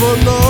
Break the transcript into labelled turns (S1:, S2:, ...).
S1: never know